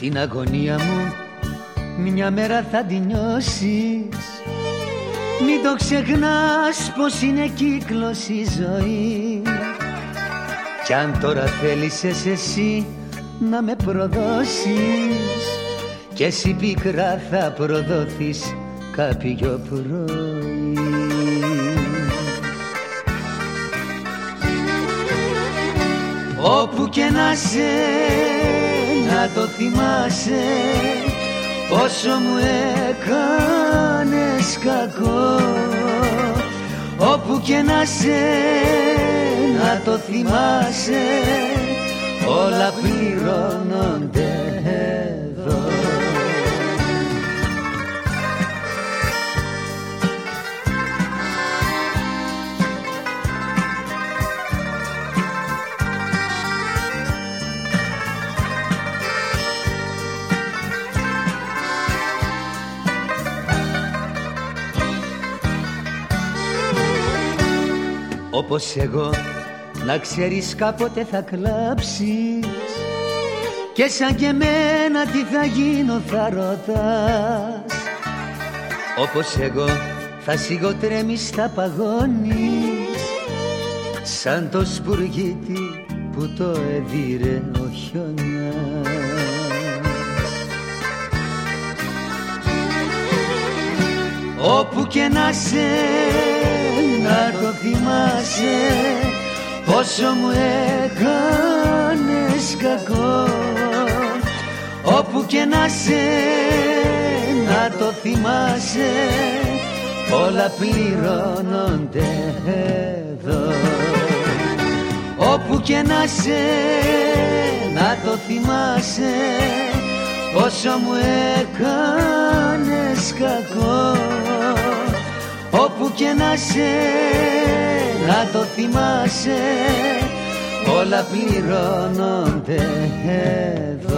Την αγωνία μου μια μέρα θα την νιώσεις. Μην το ξεχνάς πως είναι κύκλος η ζωή. Κι αν τώρα θέλησες εσύ να με προδώσεις Κι εσύ πικρά θα προδοθείς κάποιο πρωί. Όπου και να σε να το θυμάσαι Πόσο μου έκανες κακό. Όπου και να σε να το θυμάσαι Όλα πληρώνονται Όπως εγώ να ξέρεις κάποτε θα κλάψεις. Και σαν και εμένα τι θα γίνω θα ρωτάς. Όπως εγώ θα σιγοτρέμεις θα παγώνεις. Σαν το σπουργίτι που το έδιρε ο χιονιάς Όπου και να σε να το θυμάσαι Πόσο μου έκανες κακό. Όπου και να σε να το θυμάσαι Όλα πληρώνονται εδώ. Όπου και να σε να το θυμάσαι Πόσο μου έκανες κακό Όπου και να σε να το θυμάσαι Όλα πληρώνονται εδώ